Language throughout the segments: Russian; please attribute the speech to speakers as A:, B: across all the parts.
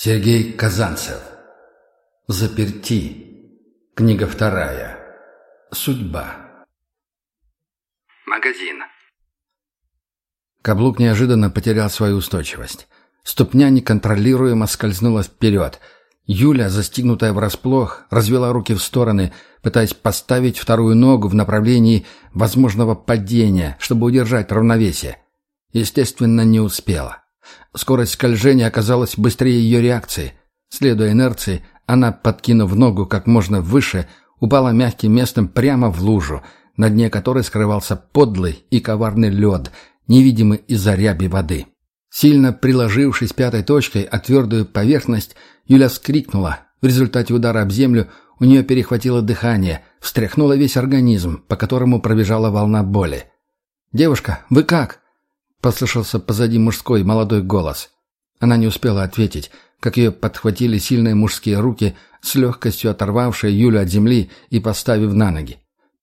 A: Сергей Казанцев. Заперти. Книга вторая. Судьба. Магазин. Каблук неожиданно потерял свою устойчивость. Ступня неконтролируемо скользнула вперед. Юля, застигнутая врасплох, развела руки в стороны, пытаясь поставить вторую ногу в направлении возможного падения, чтобы удержать равновесие. Естественно, не успела. Скорость скольжения оказалась быстрее ее реакции. Следуя инерции, она, подкинув ногу как можно выше, упала мягким местом прямо в лужу, на дне которой скрывался подлый и коварный лед, невидимый из-за ряби воды. Сильно приложившись пятой точкой о твердую поверхность, Юля вскрикнула. В результате удара об землю у нее перехватило дыхание, встряхнуло весь организм, по которому пробежала волна боли. «Девушка, вы как?» — послышался позади мужской молодой голос. Она не успела ответить, как ее подхватили сильные мужские руки, с легкостью оторвавшие Юлю от земли и поставив на ноги.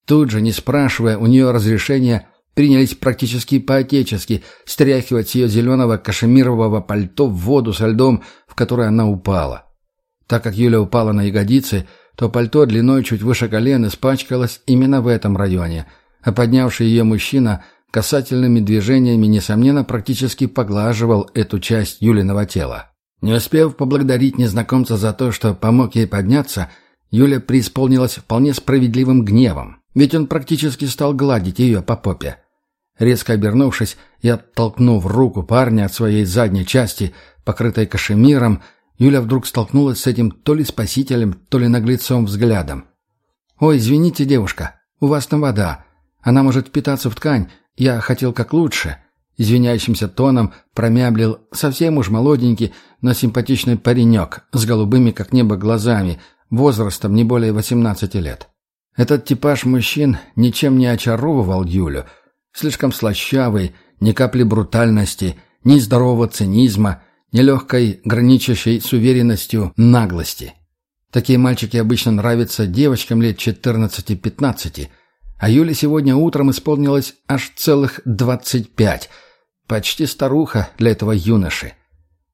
A: Тут же, не спрашивая у нее разрешения, принялись практически по-отечески стряхивать с ее зеленого кашемирового пальто в воду со льдом, в которой она упала. Так как Юля упала на ягодицы, то пальто длиной чуть выше колен испачкалось именно в этом районе, а поднявший ее мужчина – касательными движениями, несомненно, практически поглаживал эту часть Юлиного тела. Не успев поблагодарить незнакомца за то, что помог ей подняться, Юля преисполнилась вполне справедливым гневом, ведь он практически стал гладить ее по попе. Резко обернувшись и оттолкнув руку парня от своей задней части, покрытой кашемиром, Юля вдруг столкнулась с этим то ли спасителем, то ли наглецом взглядом. «Ой, извините, девушка, у вас там вода. Она может впитаться в ткань, я хотел как лучше. Извиняющимся тоном промямлил совсем уж молоденький, но симпатичный паренек с голубыми как небо глазами, возрастом не более 18 лет. Этот типаж мужчин ничем не очаровывал Юлю. Слишком слащавый, ни капли брутальности, ни здорового цинизма, ни легкой, граничащей с уверенностью наглости. Такие мальчики обычно нравятся девочкам лет 14-15, а Юле сегодня утром исполнилось аж целых двадцать пять. Почти старуха для этого юноши.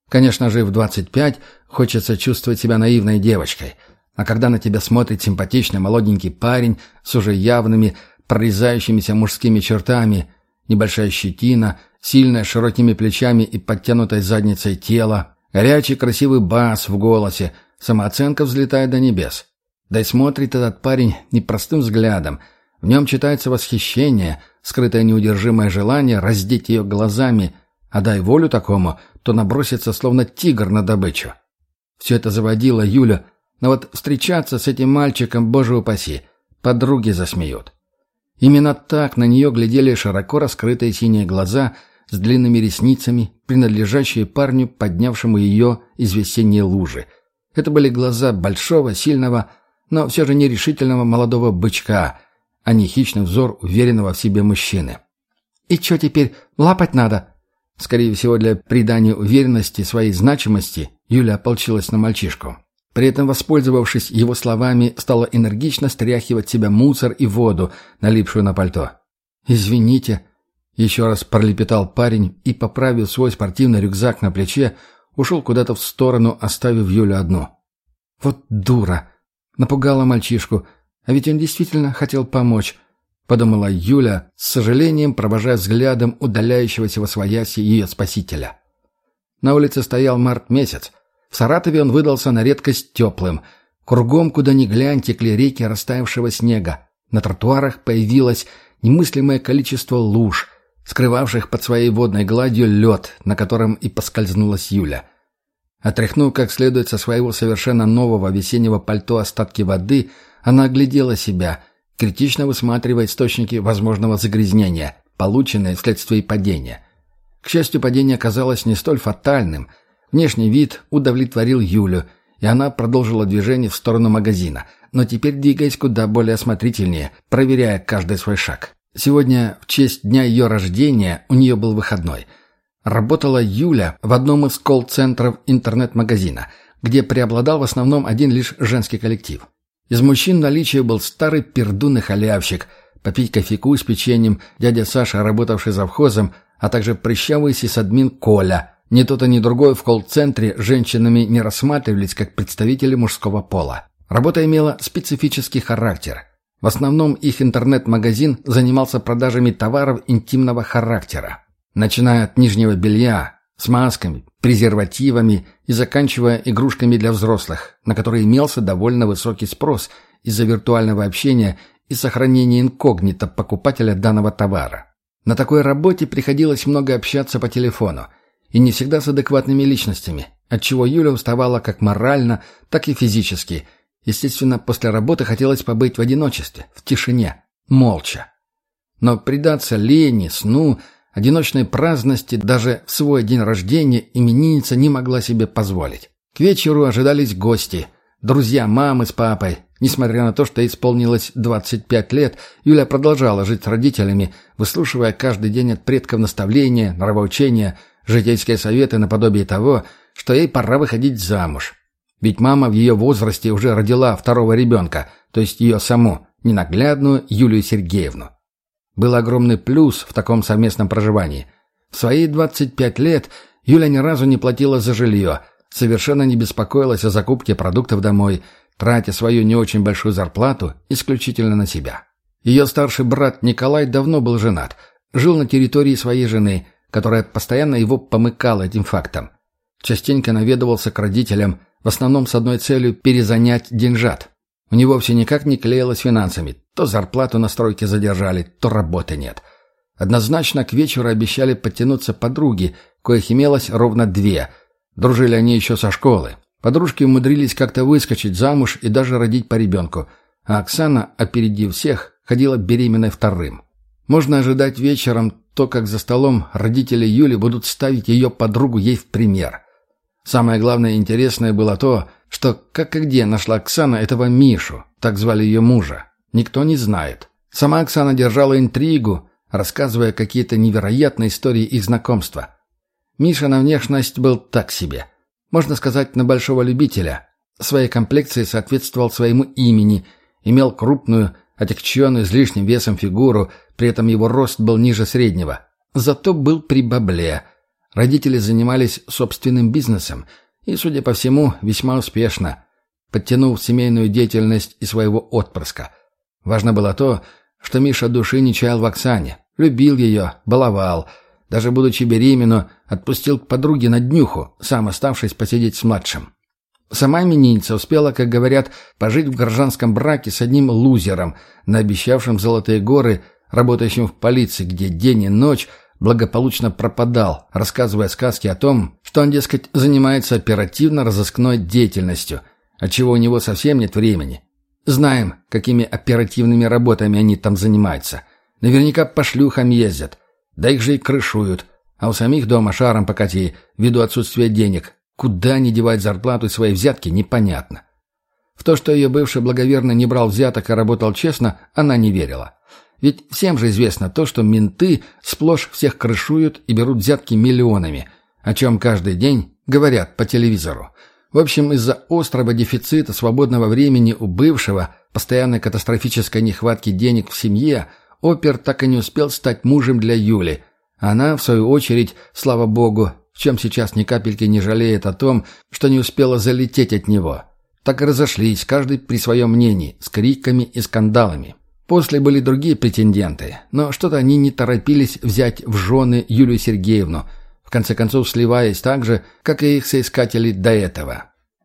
A: Конечно же, в двадцать пять хочется чувствовать себя наивной девочкой. А когда на тебя смотрит симпатичный молоденький парень с уже явными, прорезающимися мужскими чертами, небольшая щетина, сильная широкими плечами и подтянутой задницей тело, горячий красивый бас в голосе, самооценка взлетает до небес. Да и смотрит этот парень непростым взглядом – в нем читается восхищение, скрытое неудержимое желание раздеть ее глазами, а дай волю такому, то набросится словно тигр на добычу. Все это заводило Юля, но вот встречаться с этим мальчиком, боже упаси, подруги засмеют. Именно так на нее глядели широко раскрытые синие глаза с длинными ресницами, принадлежащие парню, поднявшему ее из весенней лужи. Это были глаза большого, сильного, но все же нерешительного молодого бычка — а не хищный взор уверенного в себе мужчины. «И что теперь, лапать надо?» Скорее всего, для придания уверенности своей значимости Юля ополчилась на мальчишку. При этом, воспользовавшись его словами, стала энергично стряхивать себя мусор и воду, налипшую на пальто. «Извините», — еще раз пролепетал парень и, поправив свой спортивный рюкзак на плече, ушел куда-то в сторону, оставив Юлю одну. «Вот дура!» — напугала мальчишку — а ведь он действительно хотел помочь, подумала Юля, с сожалением провожая взглядом удаляющегося во свояси ее спасителя. На улице стоял март месяц. В Саратове он выдался на редкость теплым. Кругом, куда ни глянь, текли реки растаявшего снега. На тротуарах появилось немыслимое количество луж, скрывавших под своей водной гладью лед, на котором и поскользнулась Юля. Отряхнув как следует со своего совершенно нового весеннего пальто остатки воды, она оглядела себя, критично высматривая источники возможного загрязнения, полученные вследствие падения. К счастью, падение оказалось не столь фатальным. Внешний вид удовлетворил Юлю, и она продолжила движение в сторону магазина, но теперь двигаясь куда более осмотрительнее, проверяя каждый свой шаг. Сегодня, в честь дня ее рождения, у нее был выходной. Работала Юля в одном из колл-центров интернет-магазина, где преобладал в основном один лишь женский коллектив. Из мужчин наличие был старый пердун и халявщик, попить кофейку с печеньем, дядя Саша, работавший завхозом, а также прыщавый сисадмин Коля. Ни тот, ни другой в колл-центре женщинами не рассматривались как представители мужского пола. Работа имела специфический характер. В основном их интернет-магазин занимался продажами товаров интимного характера. Начиная от нижнего белья, смазками, презервативами и заканчивая игрушками для взрослых, на которые имелся довольно высокий спрос из-за виртуального общения и сохранения инкогнито покупателя данного товара. На такой работе приходилось много общаться по телефону, и не всегда с адекватными личностями, отчего Юля уставала как морально, так и физически. Естественно, после работы хотелось побыть в одиночестве, в тишине, молча. Но предаться лени, сну, одиночной праздности даже в свой день рождения именинница не могла себе позволить. К вечеру ожидались гости, друзья мамы с папой, Несмотря на то, что исполнилось 25 лет, Юля продолжала жить с родителями, выслушивая каждый день от предков наставления, нравоучения, житейские советы наподобие того, что ей пора выходить замуж. Ведь мама в ее возрасте уже родила второго ребенка, то есть ее саму, ненаглядную Юлию Сергеевну. Был огромный плюс в таком совместном проживании. В свои 25 лет Юля ни разу не платила за жилье, совершенно не беспокоилась о закупке продуктов домой – тратя свою не очень большую зарплату исключительно на себя. Ее старший брат Николай давно был женат, жил на территории своей жены, которая постоянно его помыкала этим фактом. Частенько наведывался к родителям, в основном с одной целью перезанять деньжат. У него все никак не клеилось финансами. То зарплату на стройке задержали, то работы нет. Однозначно к вечеру обещали подтянуться подруги, коих имелось ровно две. Дружили они еще со школы. Подружки умудрились как-то выскочить замуж и даже родить по ребенку, а Оксана, опередив всех, ходила беременной вторым. Можно ожидать вечером то, как за столом родители Юли будут ставить ее подругу ей в пример. Самое главное и интересное было то, что как и где нашла Оксана этого Мишу, так звали ее мужа, никто не знает. Сама Оксана держала интригу, рассказывая какие-то невероятные истории их знакомства. Миша на внешность был так себе – можно сказать, на большого любителя. Своей комплекции соответствовал своему имени, имел крупную, отягченную с лишним весом фигуру, при этом его рост был ниже среднего. Зато был при бабле. Родители занимались собственным бизнесом и, судя по всему, весьма успешно, подтянув семейную деятельность и своего отпрыска. Важно было то, что Миша души не чаял в Оксане, любил ее, баловал – даже будучи беременну, отпустил к подруге на днюху, сам оставшись посидеть с младшим. Сама именинница успела, как говорят, пожить в гражданском браке с одним лузером, наобещавшим золотые горы, работающим в полиции, где день и ночь благополучно пропадал, рассказывая сказки о том, что он, дескать, занимается оперативно-розыскной деятельностью, отчего у него совсем нет времени. Знаем, какими оперативными работами они там занимаются. Наверняка по шлюхам ездят. Да их же и крышуют. А у самих дома шаром покати, ввиду отсутствия денег. Куда не девать зарплату и свои взятки, непонятно. В то, что ее бывший благоверно не брал взяток и работал честно, она не верила. Ведь всем же известно то, что менты сплошь всех крышуют и берут взятки миллионами, о чем каждый день говорят по телевизору. В общем, из-за острого дефицита свободного времени у бывшего, постоянной катастрофической нехватки денег в семье – Опер так и не успел стать мужем для Юли. Она, в свою очередь, слава богу, в чем сейчас ни капельки не жалеет о том, что не успела залететь от него. Так и разошлись, каждый при своем мнении, с криками и скандалами. После были другие претенденты, но что-то они не торопились взять в жены Юлию Сергеевну, в конце концов сливаясь так же, как и их соискатели до этого.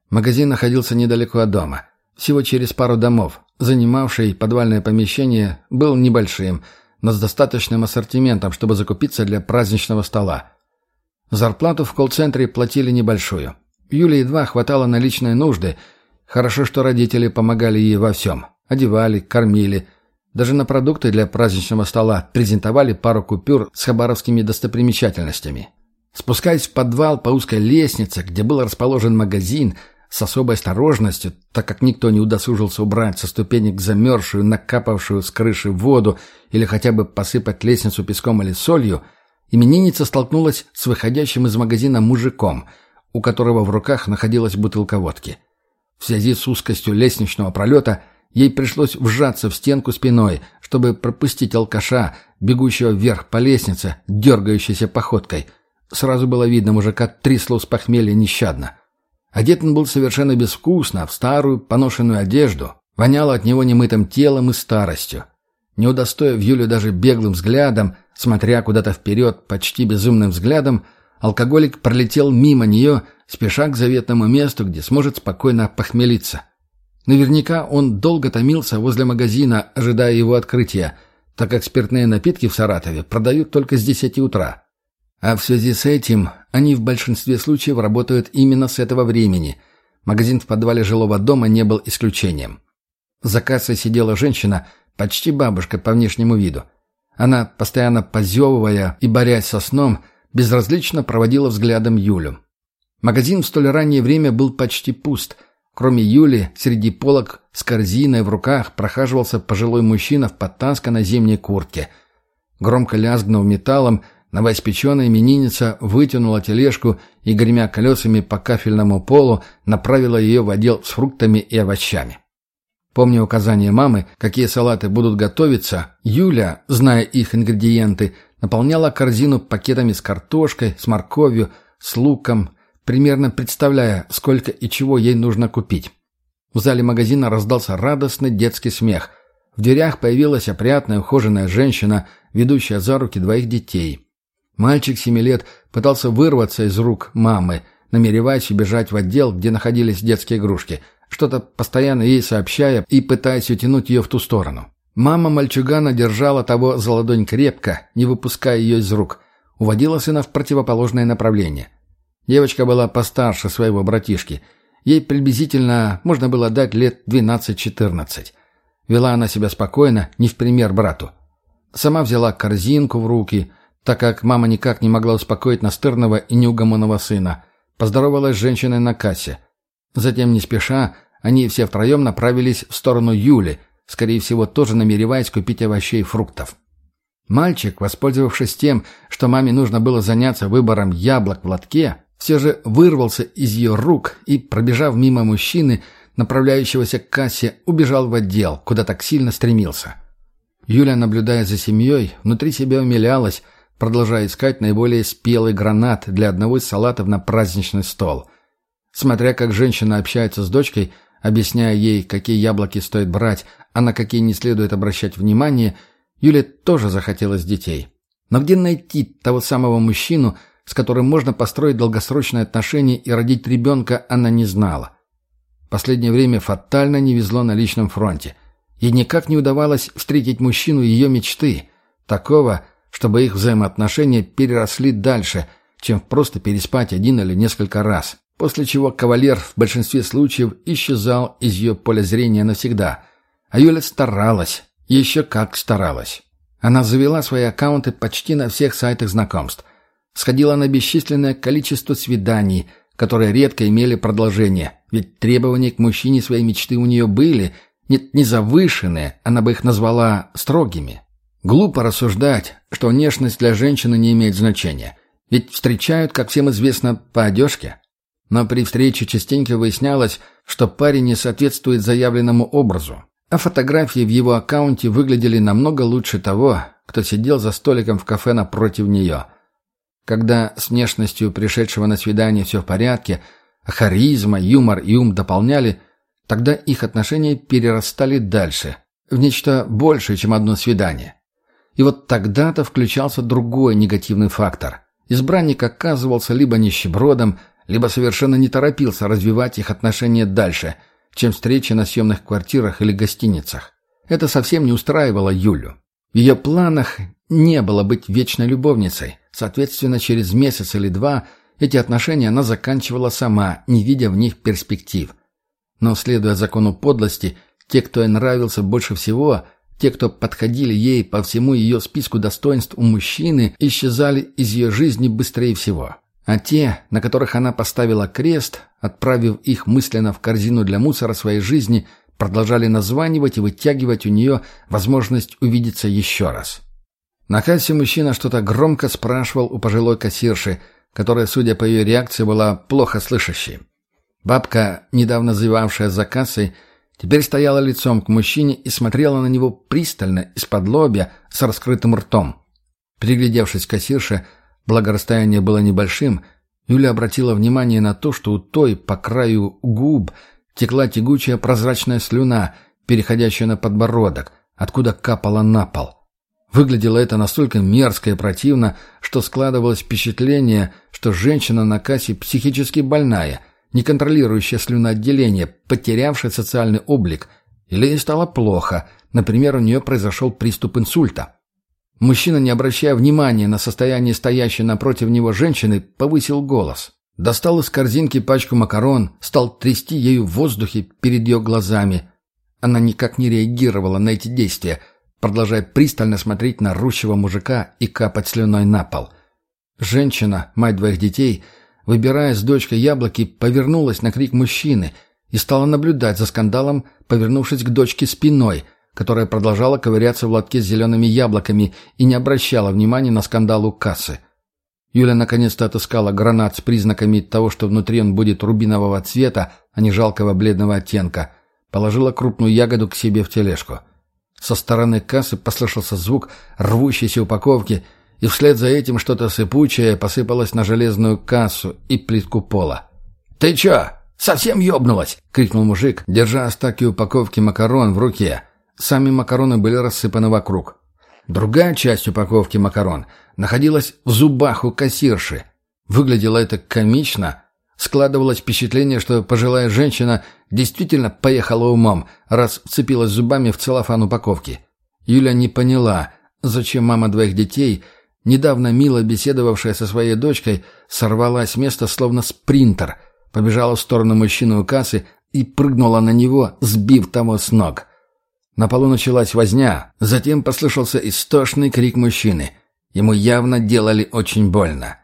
A: Магазин находился недалеко от дома, всего через пару домов, занимавший подвальное помещение, был небольшим, но с достаточным ассортиментом, чтобы закупиться для праздничного стола. Зарплату в колл-центре платили небольшую. Юле едва хватало на личные нужды. Хорошо, что родители помогали ей во всем. Одевали, кормили. Даже на продукты для праздничного стола презентовали пару купюр с хабаровскими достопримечательностями. Спускаясь в подвал по узкой лестнице, где был расположен магазин, с особой осторожностью, так как никто не удосужился убрать со ступенек замерзшую, накапавшую с крыши воду или хотя бы посыпать лестницу песком или солью, именинница столкнулась с выходящим из магазина мужиком, у которого в руках находилась бутылка водки. В связи с узкостью лестничного пролета ей пришлось вжаться в стенку спиной, чтобы пропустить алкаша, бегущего вверх по лестнице, дергающейся походкой. Сразу было видно мужика трясло с похмелья нещадно. Одет он был совершенно безвкусно, в старую, поношенную одежду. Воняло от него немытым телом и старостью. Не удостоив Юлю даже беглым взглядом, смотря куда-то вперед почти безумным взглядом, алкоголик пролетел мимо нее, спеша к заветному месту, где сможет спокойно похмелиться. Наверняка он долго томился возле магазина, ожидая его открытия, так как спиртные напитки в Саратове продают только с десяти утра. А в связи с этим они в большинстве случаев работают именно с этого времени. Магазин в подвале жилого дома не был исключением. За кассой сидела женщина, почти бабушка по внешнему виду. Она, постоянно позевывая и борясь со сном, безразлично проводила взглядом Юлю. Магазин в столь раннее время был почти пуст. Кроме Юли, среди полок с корзиной в руках прохаживался пожилой мужчина в подтасканной зимней куртке. Громко лязгнув металлом, Новоиспеченная именинница вытянула тележку и, гремя колесами по кафельному полу, направила ее в отдел с фруктами и овощами. Помня указания мамы, какие салаты будут готовиться, Юля, зная их ингредиенты, наполняла корзину пакетами с картошкой, с морковью, с луком, примерно представляя, сколько и чего ей нужно купить. В зале магазина раздался радостный детский смех. В дверях появилась опрятная ухоженная женщина, ведущая за руки двоих детей – Мальчик семи лет пытался вырваться из рук мамы, намереваясь убежать в отдел, где находились детские игрушки, что-то постоянно ей сообщая и пытаясь утянуть ее в ту сторону. Мама мальчугана держала того за ладонь крепко, не выпуская ее из рук. Уводила сына в противоположное направление. Девочка была постарше своего братишки. Ей приблизительно можно было дать лет 12-14. Вела она себя спокойно, не в пример брату. Сама взяла корзинку в руки, так как мама никак не могла успокоить настырного и неугомонного сына. Поздоровалась с женщиной на кассе. Затем, не спеша, они все втроем направились в сторону Юли, скорее всего, тоже намереваясь купить овощей и фруктов. Мальчик, воспользовавшись тем, что маме нужно было заняться выбором яблок в лотке, все же вырвался из ее рук и, пробежав мимо мужчины, направляющегося к кассе, убежал в отдел, куда так сильно стремился. Юля, наблюдая за семьей, внутри себя умилялась, продолжая искать наиболее спелый гранат для одного из салатов на праздничный стол. Смотря как женщина общается с дочкой, объясняя ей, какие яблоки стоит брать, а на какие не следует обращать внимание, Юле тоже захотелось детей. Но где найти того самого мужчину, с которым можно построить долгосрочные отношения и родить ребенка, она не знала. Последнее время фатально не везло на личном фронте. Ей никак не удавалось встретить мужчину ее мечты, такого, чтобы их взаимоотношения переросли дальше, чем просто переспать один или несколько раз, после чего кавалер в большинстве случаев исчезал из ее поля зрения навсегда. А Юля старалась, еще как старалась. Она завела свои аккаунты почти на всех сайтах знакомств. Сходила на бесчисленное количество свиданий, которые редко имели продолжение, ведь требования к мужчине своей мечты у нее были, нет, не завышенные, она бы их назвала строгими. Глупо рассуждать, что внешность для женщины не имеет значения. Ведь встречают, как всем известно, по одежке. Но при встрече частенько выяснялось, что парень не соответствует заявленному образу. А фотографии в его аккаунте выглядели намного лучше того, кто сидел за столиком в кафе напротив нее. Когда с внешностью пришедшего на свидание все в порядке, а харизма, юмор и ум дополняли, тогда их отношения перерастали дальше, в нечто большее, чем одно свидание. И вот тогда-то включался другой негативный фактор. Избранник оказывался либо нищебродом, либо совершенно не торопился развивать их отношения дальше, чем встречи на съемных квартирах или гостиницах. Это совсем не устраивало Юлю. В ее планах не было быть вечной любовницей. Соответственно, через месяц или два эти отношения она заканчивала сама, не видя в них перспектив. Но, следуя закону подлости, те, кто ей нравился больше всего – те, кто подходили ей по всему ее списку достоинств у мужчины, исчезали из ее жизни быстрее всего. А те, на которых она поставила крест, отправив их мысленно в корзину для мусора своей жизни, продолжали названивать и вытягивать у нее возможность увидеться еще раз. На кассе мужчина что-то громко спрашивал у пожилой кассирши, которая, судя по ее реакции, была плохо слышащей. Бабка, недавно зевавшая за кассой, теперь стояла лицом к мужчине и смотрела на него пристально, из-под лобья, с раскрытым ртом. Приглядевшись к кассирше, благо расстояние было небольшим, Юля обратила внимание на то, что у той по краю губ текла тягучая прозрачная слюна, переходящая на подбородок, откуда капала на пол. Выглядело это настолько мерзко и противно, что складывалось впечатление, что женщина на кассе психически больная, не контролирующая слюноотделение, потерявшая социальный облик, или ей стало плохо, например, у нее произошел приступ инсульта. Мужчина, не обращая внимания на состояние стоящей напротив него женщины, повысил голос. Достал из корзинки пачку макарон, стал трясти ею в воздухе перед ее глазами. Она никак не реагировала на эти действия, продолжая пристально смотреть на рущего мужика и капать слюной на пол. Женщина, мать двоих детей, выбирая с дочкой яблоки, повернулась на крик мужчины и стала наблюдать за скандалом, повернувшись к дочке спиной – которая продолжала ковыряться в лотке с зелеными яблоками и не обращала внимания на скандал у кассы. Юля наконец-то отыскала гранат с признаками того, что внутри он будет рубинового цвета, а не жалкого бледного оттенка. Положила крупную ягоду к себе в тележку. Со стороны кассы послышался звук рвущейся упаковки, и вслед за этим что-то сыпучее посыпалось на железную кассу и плитку пола. «Ты чё, совсем ёбнулась?» — крикнул мужик, держа остатки упаковки макарон в руке. Сами макароны были рассыпаны вокруг. Другая часть упаковки макарон находилась в зубах у кассирши. Выглядело это комично. Складывалось впечатление, что пожилая женщина действительно поехала умом, раз вцепилась зубами в целлофан упаковки. Юля не поняла, зачем мама двоих детей, недавно мило беседовавшая со своей дочкой, сорвалась с места словно спринтер, побежала в сторону мужчины у кассы и прыгнула на него, сбив того с ног. На полу началась возня, затем послышался истошный крик мужчины. Ему явно делали очень больно.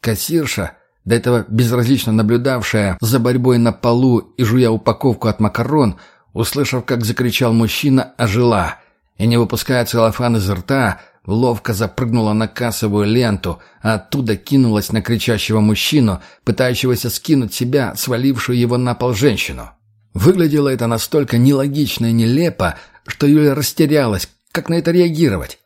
A: Кассирша, до этого безразлично наблюдавшая за борьбой на полу и жуя упаковку от макарон, услышав, как закричал мужчина, ожила и, не выпуская целлофан из рта, ловко запрыгнула на кассовую ленту, а оттуда кинулась на кричащего мужчину, пытающегося скинуть себя, свалившую его на пол женщину. Выглядело это настолько нелогично и нелепо, что Юля растерялась, как на это реагировать.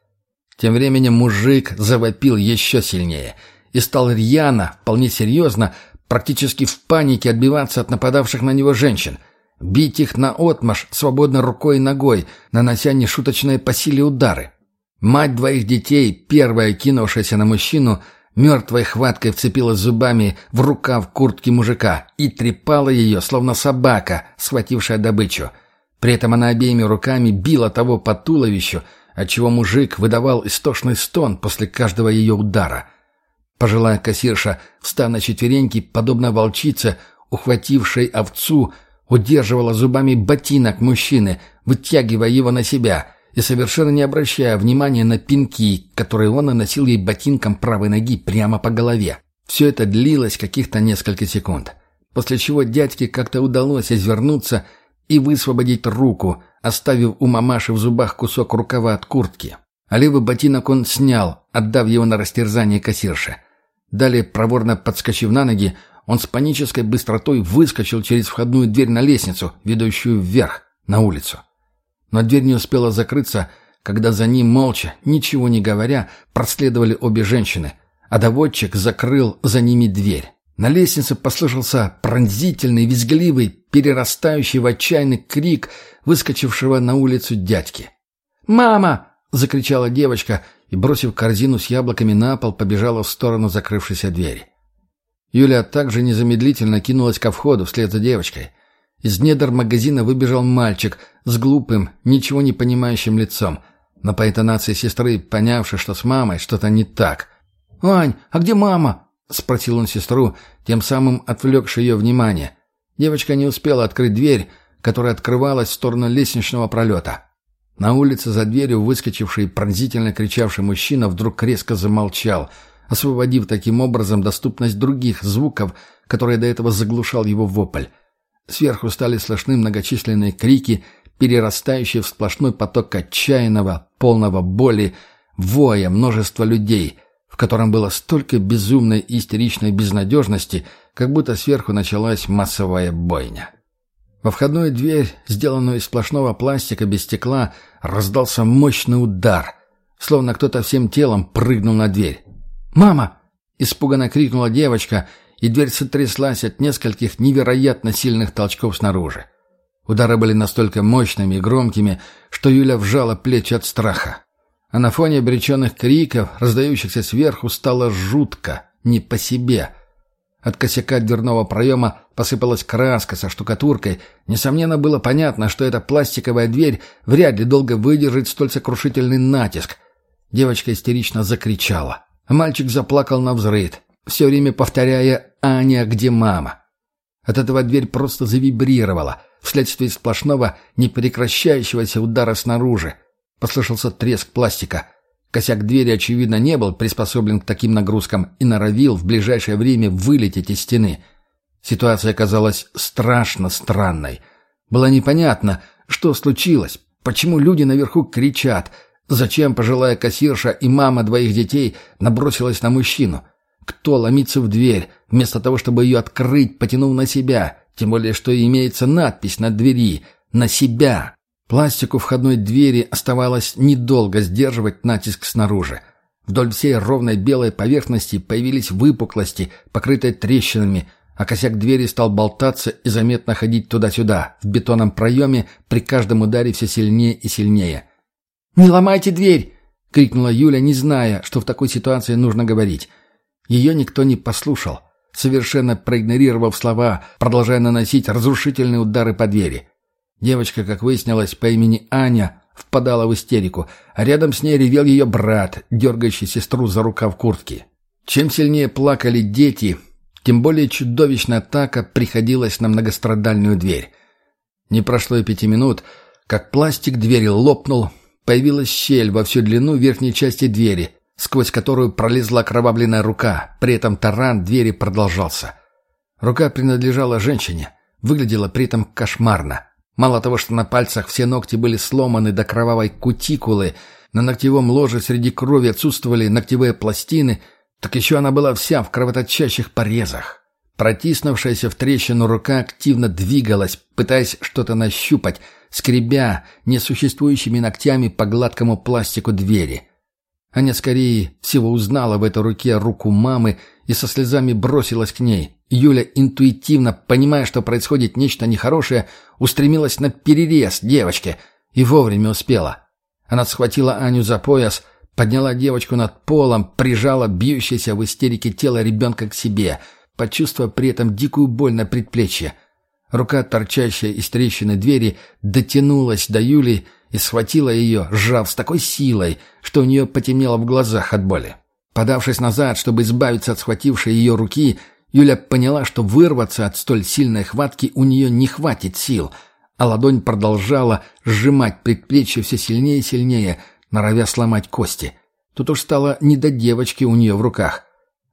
A: Тем временем мужик завопил еще сильнее и стал рьяно, вполне серьезно, практически в панике отбиваться от нападавших на него женщин, бить их на отмаш свободной рукой и ногой, нанося нешуточные по силе удары. Мать двоих детей, первая кинувшаяся на мужчину, мертвой хваткой вцепилась зубами в рукав куртки мужика и трепала ее, словно собака, схватившая добычу. При этом она обеими руками била того по туловищу, отчего мужик выдавал истошный стон после каждого ее удара. Пожилая кассирша, встав на четвереньки, подобно волчице, ухватившей овцу, удерживала зубами ботинок мужчины, вытягивая его на себя — и совершенно не обращая внимания на пинки, которые он наносил ей ботинком правой ноги прямо по голове. Все это длилось каких-то несколько секунд, после чего дядьке как-то удалось извернуться и высвободить руку, оставив у мамаши в зубах кусок рукава от куртки. А левый ботинок он снял, отдав его на растерзание кассирше. Далее, проворно подскочив на ноги, он с панической быстротой выскочил через входную дверь на лестницу, ведущую вверх, на улицу. Но дверь не успела закрыться, когда за ним молча, ничего не говоря, проследовали обе женщины, а доводчик закрыл за ними дверь. На лестнице послышался пронзительный, визгливый, перерастающий в отчаянный крик выскочившего на улицу дядьки. «Мама!» — закричала девочка и, бросив корзину с яблоками на пол, побежала в сторону закрывшейся двери. Юля также незамедлительно кинулась ко входу вслед за девочкой. Из недр магазина выбежал мальчик с глупым, ничего не понимающим лицом, но по интонации сестры, понявши, что с мамой что-то не так. «Ань, а где мама?» — спросил он сестру, тем самым отвлекши ее внимание. Девочка не успела открыть дверь, которая открывалась в сторону лестничного пролета. На улице за дверью выскочивший пронзительно кричавший мужчина вдруг резко замолчал, освободив таким образом доступность других звуков, которые до этого заглушал его вопль. Сверху стали слышны многочисленные крики, перерастающие в сплошной поток отчаянного, полного боли, воя множества людей, в котором было столько безумной истеричной безнадежности, как будто сверху началась массовая бойня. Во входную дверь, сделанную из сплошного пластика без стекла, раздался мощный удар, словно кто-то всем телом прыгнул на дверь. «Мама!» — испуганно крикнула девочка, и дверь сотряслась от нескольких невероятно сильных толчков снаружи. Удары были настолько мощными и громкими, что Юля вжала плечи от страха. А на фоне обреченных криков, раздающихся сверху, стало жутко, не по себе — от косяка дверного проема посыпалась краска со штукатуркой. Несомненно, было понятно, что эта пластиковая дверь вряд ли долго выдержит столь сокрушительный натиск. Девочка истерично закричала. Мальчик заплакал на взрыв, все время повторяя «Аня, где мама?». От этого дверь просто завибрировала, вследствие сплошного, непрекращающегося удара снаружи. Послышался треск пластика — Косяк двери, очевидно, не был приспособлен к таким нагрузкам и норовил в ближайшее время вылететь из стены. Ситуация казалась страшно странной. Было непонятно, что случилось, почему люди наверху кричат, зачем пожилая кассирша и мама двоих детей набросилась на мужчину. Кто ломится в дверь, вместо того, чтобы ее открыть, потянул на себя, тем более, что имеется надпись на двери «На себя». Пластику входной двери оставалось недолго сдерживать натиск снаружи. Вдоль всей ровной белой поверхности появились выпуклости, покрытые трещинами, а косяк двери стал болтаться и заметно ходить туда-сюда, в бетонном проеме, при каждом ударе все сильнее и сильнее. «Не ломайте дверь!» — крикнула Юля, не зная, что в такой ситуации нужно говорить. Ее никто не послушал, совершенно проигнорировав слова, продолжая наносить разрушительные удары по двери. Девочка, как выяснилось, по имени Аня, впадала в истерику, а рядом с ней ревел ее брат, дергающий сестру за рукав куртки. Чем сильнее плакали дети, тем более чудовищная атака приходилась на многострадальную дверь. Не прошло и пяти минут, как пластик двери лопнул, появилась щель во всю длину верхней части двери, сквозь которую пролезла кровавленная рука, при этом таран двери продолжался. Рука принадлежала женщине, выглядела при этом кошмарно. Мало того, что на пальцах все ногти были сломаны до кровавой кутикулы, на ногтевом ложе среди крови отсутствовали ногтевые пластины, так еще она была вся в кровоточащих порезах. Протиснувшаяся в трещину рука активно двигалась, пытаясь что-то нащупать, скребя несуществующими ногтями по гладкому пластику двери. Аня скорее всего узнала в этой руке руку мамы и со слезами бросилась к ней. Юля, интуитивно, понимая, что происходит нечто нехорошее, устремилась на перерез девочке и вовремя успела. Она схватила Аню за пояс, подняла девочку над полом, прижала бьющееся в истерике тело ребенка к себе, почувствовав при этом дикую боль на предплечье. Рука, торчащая из трещины двери, дотянулась до Юли и схватила ее, сжав с такой силой, что у нее потемнело в глазах от боли. Подавшись назад, чтобы избавиться от схватившей ее руки, Юля поняла, что вырваться от столь сильной хватки у нее не хватит сил, а ладонь продолжала сжимать предплечье все сильнее и сильнее, норовя сломать кости. Тут уж стало не до девочки у нее в руках.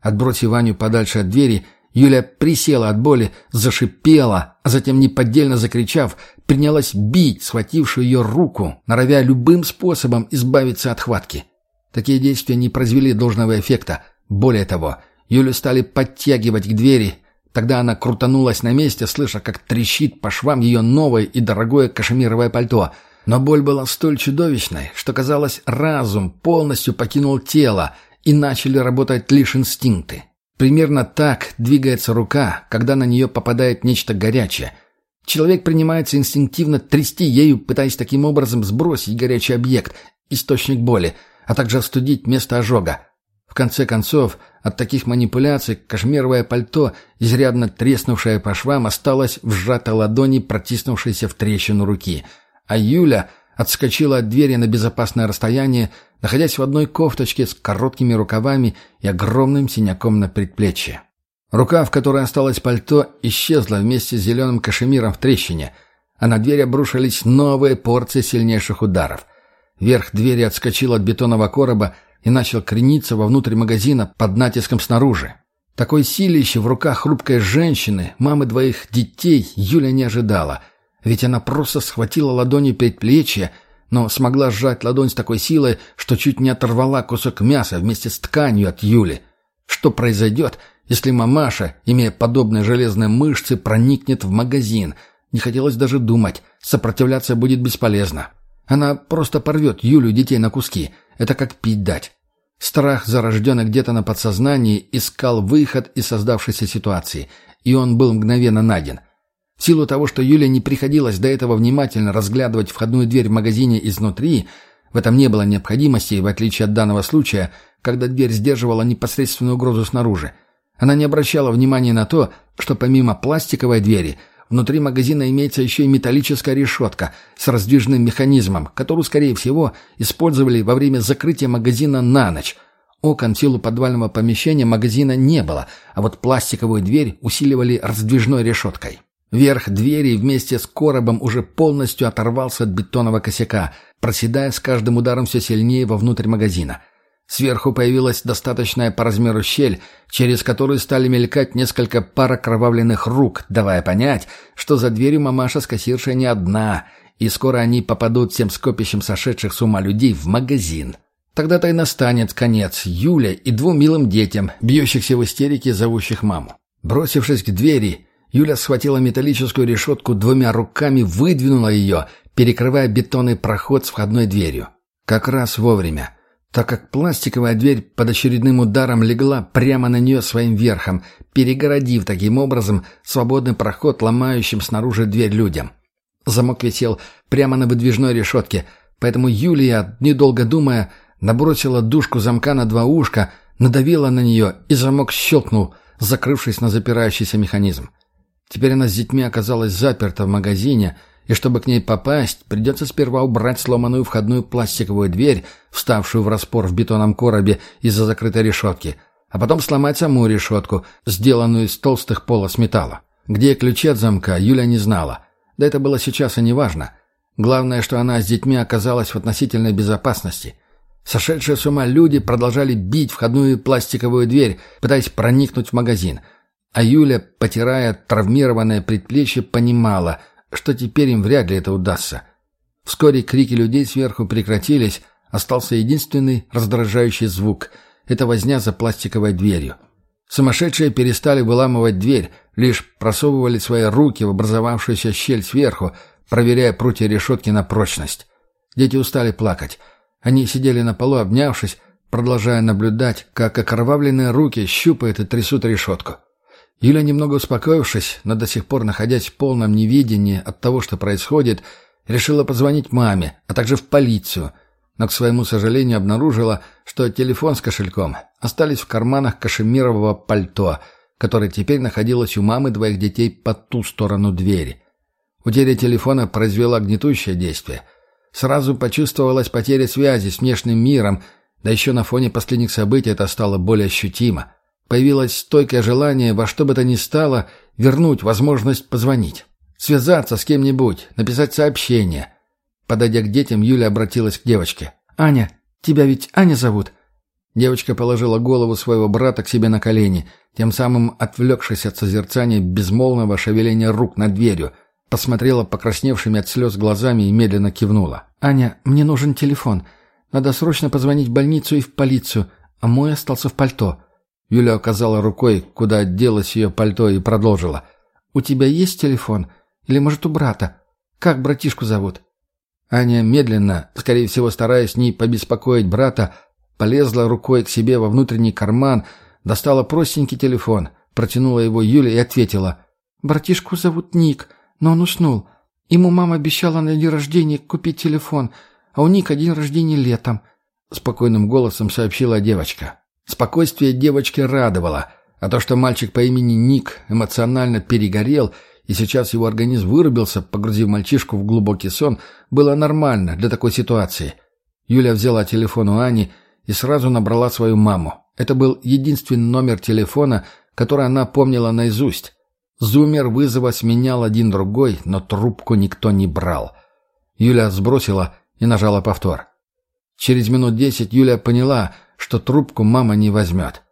A: Отбросив Ваню подальше от двери, Юля присела от боли, зашипела, а затем, неподдельно закричав, принялась бить схватившую ее руку, норовя любым способом избавиться от хватки. Такие действия не произвели должного эффекта. Более того, Юлю стали подтягивать к двери. Тогда она крутанулась на месте, слыша, как трещит по швам ее новое и дорогое кашемировое пальто. Но боль была столь чудовищной, что, казалось, разум полностью покинул тело, и начали работать лишь инстинкты. Примерно так двигается рука, когда на нее попадает нечто горячее. Человек принимается инстинктивно трясти ею, пытаясь таким образом сбросить горячий объект, источник боли, а также остудить место ожога. В конце концов, от таких манипуляций кашмировое пальто, изрядно треснувшее по швам, осталось в сжатой ладони, протиснувшейся в трещину руки. А Юля отскочила от двери на безопасное расстояние, находясь в одной кофточке с короткими рукавами и огромным синяком на предплечье. Рука, в которой осталось пальто, исчезла вместе с зеленым кашемиром в трещине, а на дверь обрушились новые порции сильнейших ударов. Верх двери отскочил от бетонного короба, и начал крениться вовнутрь магазина под натиском снаружи. Такой силищи в руках хрупкой женщины, мамы двоих детей, Юля не ожидала. Ведь она просто схватила ладонью предплечье, но смогла сжать ладонь с такой силой, что чуть не оторвала кусок мяса вместе с тканью от Юли. Что произойдет, если мамаша, имея подобные железные мышцы, проникнет в магазин? Не хотелось даже думать, сопротивляться будет бесполезно. Она просто порвет Юлю детей на куски. Это как пить дать. Страх, зарожденный где-то на подсознании, искал выход из создавшейся ситуации, и он был мгновенно найден. В силу того, что Юле не приходилось до этого внимательно разглядывать входную дверь в магазине изнутри, в этом не было необходимости, в отличие от данного случая, когда дверь сдерживала непосредственную угрозу снаружи. Она не обращала внимания на то, что помимо пластиковой двери – Внутри магазина имеется еще и металлическая решетка с раздвижным механизмом, которую, скорее всего, использовали во время закрытия магазина на ночь. Окон силу подвального помещения магазина не было, а вот пластиковую дверь усиливали раздвижной решеткой. Верх двери вместе с коробом уже полностью оторвался от бетонного косяка, проседая с каждым ударом все сильнее вовнутрь магазина – Сверху появилась достаточная по размеру щель, через которую стали мелькать несколько пар окровавленных рук, давая понять, что за дверью мамаша с кассиршей не одна, и скоро они попадут всем скопищем сошедших с ума людей в магазин. Тогда-то и настанет конец Юле и двум милым детям, бьющихся в истерике, зовущих маму. Бросившись к двери, Юля схватила металлическую решетку двумя руками, выдвинула ее, перекрывая бетонный проход с входной дверью. Как раз вовремя так как пластиковая дверь под очередным ударом легла прямо на нее своим верхом, перегородив таким образом свободный проход ломающим снаружи дверь людям. Замок висел прямо на выдвижной решетке, поэтому Юлия, недолго думая, набросила дужку замка на два ушка, надавила на нее, и замок щелкнул, закрывшись на запирающийся механизм. Теперь она с детьми оказалась заперта в магазине, и чтобы к ней попасть, придется сперва убрать сломанную входную пластиковую дверь, вставшую в распор в бетонном коробе из-за закрытой решетки, а потом сломать саму решетку, сделанную из толстых полос металла. Где ключи от замка, Юля не знала. Да это было сейчас и не важно. Главное, что она с детьми оказалась в относительной безопасности. Сошедшие с ума люди продолжали бить входную пластиковую дверь, пытаясь проникнуть в магазин. А Юля, потирая травмированное предплечье, понимала – что теперь им вряд ли это удастся. Вскоре крики людей сверху прекратились, остался единственный раздражающий звук — это возня за пластиковой дверью. Сумасшедшие перестали выламывать дверь, лишь просовывали свои руки в образовавшуюся щель сверху, проверяя прутья решетки на прочность. Дети устали плакать. Они сидели на полу, обнявшись, продолжая наблюдать, как окровавленные руки щупают и трясут решетку. Юля, немного успокоившись, но до сих пор находясь в полном неведении от того, что происходит, решила позвонить маме, а также в полицию, но, к своему сожалению, обнаружила, что телефон с кошельком остались в карманах кашемирового пальто, которое теперь находилось у мамы двоих детей по ту сторону двери. Утеря телефона произвела гнетущее действие. Сразу почувствовалась потеря связи с внешним миром, да еще на фоне последних событий это стало более ощутимо – Появилось стойкое желание во что бы то ни стало вернуть возможность позвонить. Связаться с кем-нибудь, написать сообщение. Подойдя к детям, Юля обратилась к девочке. «Аня, тебя ведь Аня зовут?» Девочка положила голову своего брата к себе на колени, тем самым отвлекшись от созерцания безмолвного шевеления рук над дверью, посмотрела покрасневшими от слез глазами и медленно кивнула. «Аня, мне нужен телефон. Надо срочно позвонить в больницу и в полицию, а мой остался в пальто. Юля указала рукой, куда делось ее пальто, и продолжила. «У тебя есть телефон? Или, может, у брата? Как братишку зовут?» Аня медленно, скорее всего, стараясь не побеспокоить брата, полезла рукой к себе во внутренний карман, достала простенький телефон, протянула его Юле и ответила. «Братишку зовут Ник, но он уснул. Ему мама обещала на день рождения купить телефон, а у Ника день рождения летом», — спокойным голосом сообщила девочка. Спокойствие девочки радовало, а то, что мальчик по имени Ник эмоционально перегорел и сейчас его организм вырубился, погрузив мальчишку в глубокий сон, было нормально для такой ситуации. Юля взяла телефон у Ани и сразу набрала свою маму. Это был единственный номер телефона, который она помнила наизусть. Зумер вызова сменял один другой, но трубку никто не брал. Юля сбросила и нажала повтор. Через минут десять Юля поняла, что трубку мама не возьмет.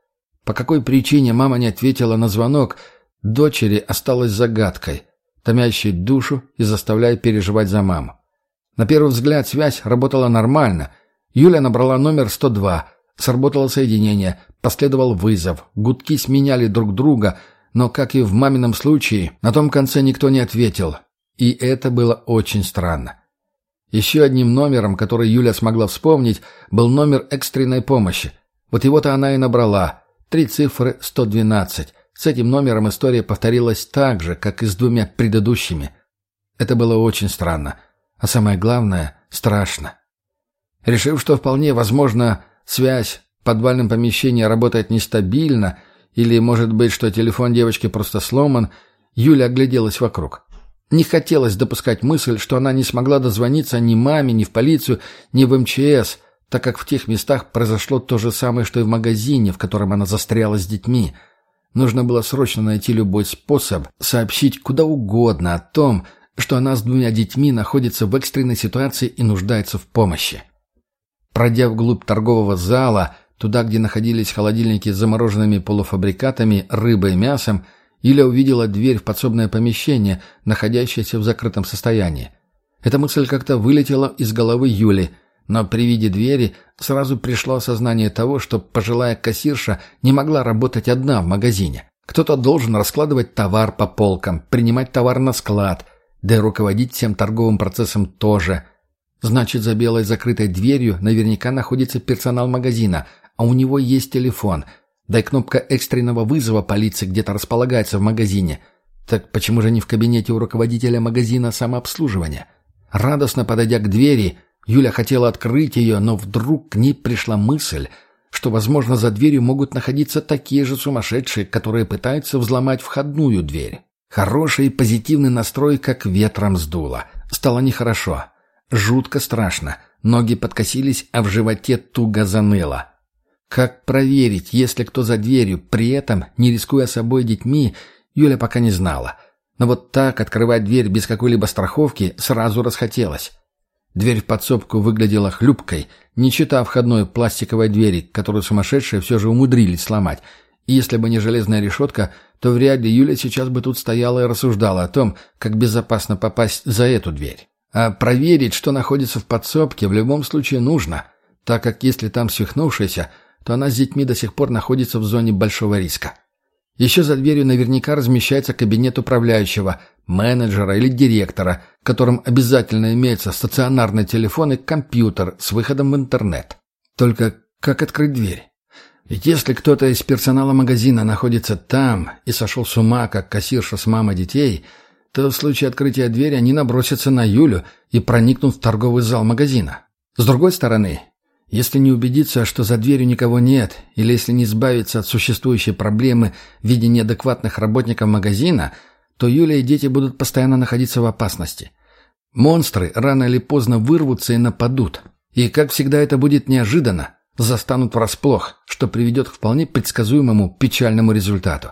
A: По какой причине мама не ответила на звонок, дочери осталась загадкой, томящей душу и заставляя переживать за маму. На первый взгляд связь работала нормально. Юля набрала номер 102, сработало соединение, последовал вызов, гудки сменяли друг друга, но, как и в мамином случае, на том конце никто не ответил. И это было очень странно. Еще одним номером, который Юля смогла вспомнить, был номер экстренной помощи. Вот его-то она и набрала. Три цифры 112. С этим номером история повторилась так же, как и с двумя предыдущими. Это было очень странно. А самое главное — страшно. Решив, что вполне возможно связь в подвальном помещении работает нестабильно, или, может быть, что телефон девочки просто сломан, Юля огляделась вокруг. Не хотелось допускать мысль, что она не смогла дозвониться ни маме, ни в полицию, ни в МЧС, так как в тех местах произошло то же самое, что и в магазине, в котором она застряла с детьми. Нужно было срочно найти любой способ сообщить куда угодно о том, что она с двумя детьми находится в экстренной ситуации и нуждается в помощи. Пройдя вглубь торгового зала, туда, где находились холодильники с замороженными полуфабрикатами, рыбой и мясом, Иля увидела дверь в подсобное помещение, находящееся в закрытом состоянии. Эта мысль как-то вылетела из головы Юли, но при виде двери сразу пришло осознание того, что пожилая кассирша не могла работать одна в магазине. Кто-то должен раскладывать товар по полкам, принимать товар на склад, да и руководить всем торговым процессом тоже. Значит, за белой закрытой дверью наверняка находится персонал магазина, а у него есть телефон – да и кнопка экстренного вызова полиции где-то располагается в магазине. Так почему же не в кабинете у руководителя магазина самообслуживания? Радостно подойдя к двери, Юля хотела открыть ее, но вдруг к ней пришла мысль, что, возможно, за дверью могут находиться такие же сумасшедшие, которые пытаются взломать входную дверь. Хороший и позитивный настрой как ветром сдуло. Стало нехорошо. Жутко страшно. Ноги подкосились, а в животе туго заныло. Как проверить, если кто за дверью, при этом, не рискуя собой детьми, Юля пока не знала. Но вот так открывать дверь без какой-либо страховки сразу расхотелось. Дверь в подсобку выглядела хлюпкой, не читав входной пластиковой двери, которую сумасшедшие все же умудрились сломать. И если бы не железная решетка, то вряд ли Юля сейчас бы тут стояла и рассуждала о том, как безопасно попасть за эту дверь. А проверить, что находится в подсобке, в любом случае нужно, так как если там свихнувшийся – то она с детьми до сих пор находится в зоне большого риска. Еще за дверью наверняка размещается кабинет управляющего, менеджера или директора, которым обязательно имеется стационарный телефон и компьютер с выходом в интернет. Только как открыть дверь? Ведь если кто-то из персонала магазина находится там и сошел с ума, как кассирша с мамой детей, то в случае открытия двери они набросятся на Юлю и проникнут в торговый зал магазина. С другой стороны, если не убедиться, что за дверью никого нет, или если не избавиться от существующей проблемы в виде неадекватных работников магазина, то Юля и дети будут постоянно находиться в опасности. Монстры рано или поздно вырвутся и нападут. И, как всегда, это будет неожиданно. Застанут врасплох, что приведет к вполне предсказуемому печальному результату.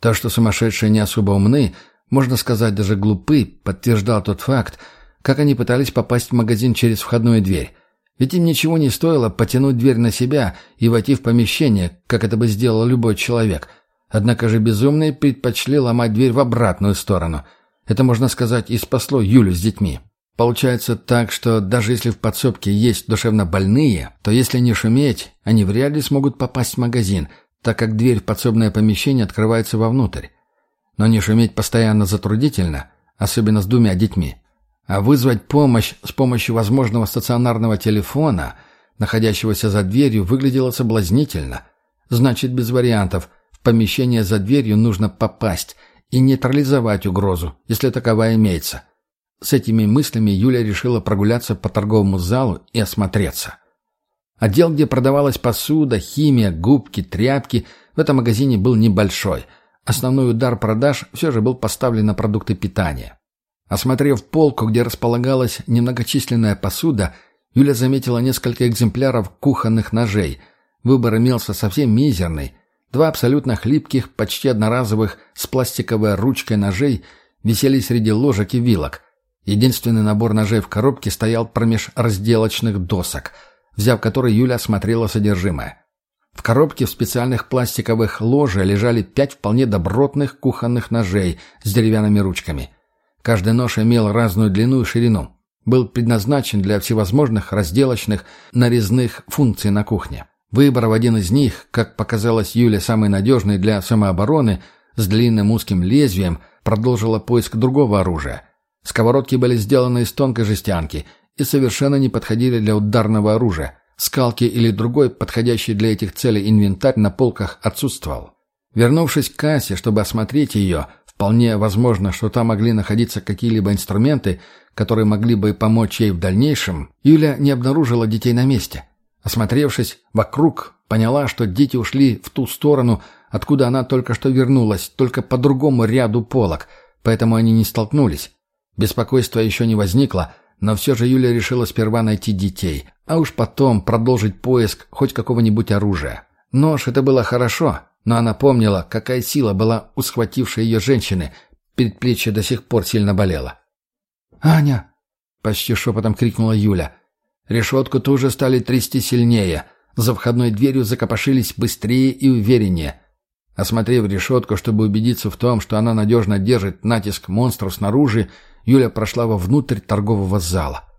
A: То, что сумасшедшие не особо умны, можно сказать даже глупы, подтверждал тот факт, как они пытались попасть в магазин через входную дверь. Ведь им ничего не стоило потянуть дверь на себя и войти в помещение, как это бы сделал любой человек. Однако же безумные предпочли ломать дверь в обратную сторону. Это, можно сказать, и спасло Юлю с детьми. Получается так, что даже если в подсобке есть душевно больные, то если не шуметь, они вряд ли смогут попасть в магазин, так как дверь в подсобное помещение открывается вовнутрь. Но не шуметь постоянно затруднительно, особенно с двумя детьми. А вызвать помощь с помощью возможного стационарного телефона, находящегося за дверью, выглядело соблазнительно. Значит, без вариантов. В помещение за дверью нужно попасть и нейтрализовать угрозу, если таковая имеется. С этими мыслями Юля решила прогуляться по торговому залу и осмотреться. Отдел, где продавалась посуда, химия, губки, тряпки, в этом магазине был небольшой. Основной удар продаж все же был поставлен на продукты питания. Осмотрев полку, где располагалась немногочисленная посуда, Юля заметила несколько экземпляров кухонных ножей. Выбор имелся совсем мизерный. Два абсолютно хлипких, почти одноразовых, с пластиковой ручкой ножей висели среди ложек и вилок. Единственный набор ножей в коробке стоял промеж разделочных досок. взяв который Юля осмотрела содержимое. В коробке в специальных пластиковых ложе лежали пять вполне добротных кухонных ножей с деревянными ручками. Каждый нож имел разную длину и ширину. Был предназначен для всевозможных разделочных, нарезных функций на кухне. Выбрав один из них, как показалось Юле самый надежный для самообороны, с длинным узким лезвием, продолжила поиск другого оружия. Сковородки были сделаны из тонкой жестянки и совершенно не подходили для ударного оружия. Скалки или другой, подходящий для этих целей инвентарь на полках отсутствовал. Вернувшись к кассе, чтобы осмотреть ее, вполне возможно, что там могли находиться какие-либо инструменты, которые могли бы помочь ей в дальнейшем, Юля не обнаружила детей на месте. Осмотревшись вокруг, поняла, что дети ушли в ту сторону, откуда она только что вернулась, только по другому ряду полок, поэтому они не столкнулись. Беспокойства еще не возникло, но все же Юля решила сперва найти детей, а уж потом продолжить поиск хоть какого-нибудь оружия. Нож — это было хорошо, но она помнила, какая сила была у схватившей ее женщины, предплечье до сих пор сильно болело. «Аня!» — почти шепотом крикнула Юля. Решетку тоже стали трясти сильнее. За входной дверью закопошились быстрее и увереннее. Осмотрев решетку, чтобы убедиться в том, что она надежно держит натиск монстров снаружи, Юля прошла вовнутрь торгового зала.